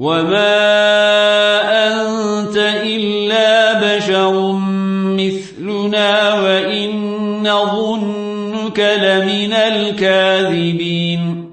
وما أنت إلا بشر مثلنا وإن ظنك لمن الكاذبين